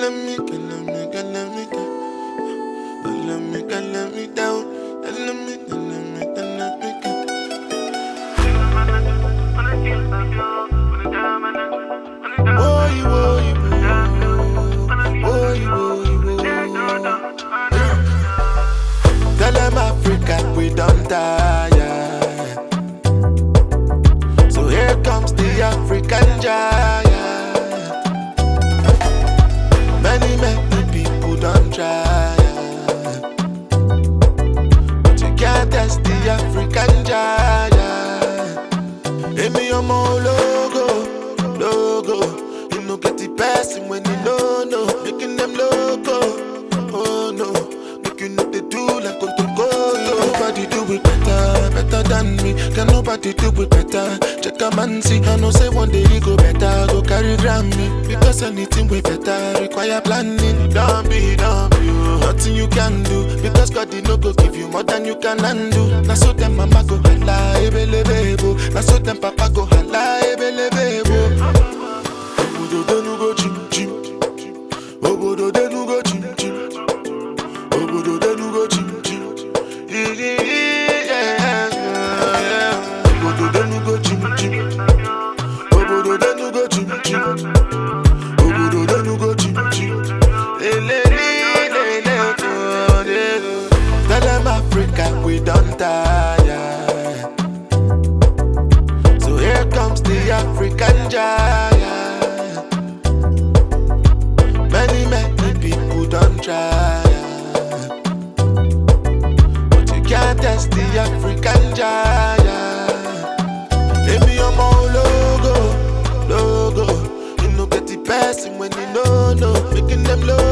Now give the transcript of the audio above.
let. Tell them Africa we don't tire. When you know, no. Making them loco, oh no. You know they do like on Nobody do it better, better than me. Can nobody do it better? Check a man see, I know say one day he go better. Go carry Grammy. Because anything way better require planning. Don't be, don't be, oh. nothing you can do. Because God did no go give you more than you can undo. Now so them mama go holla, ebele bebo. Now so them papa go holla, ebele bebo. Obodo go Giant. Many, many people don't try. But you can't test the African giant. Maybe I'm all logo, logo. You know, get the person when you know, no. Making them loco,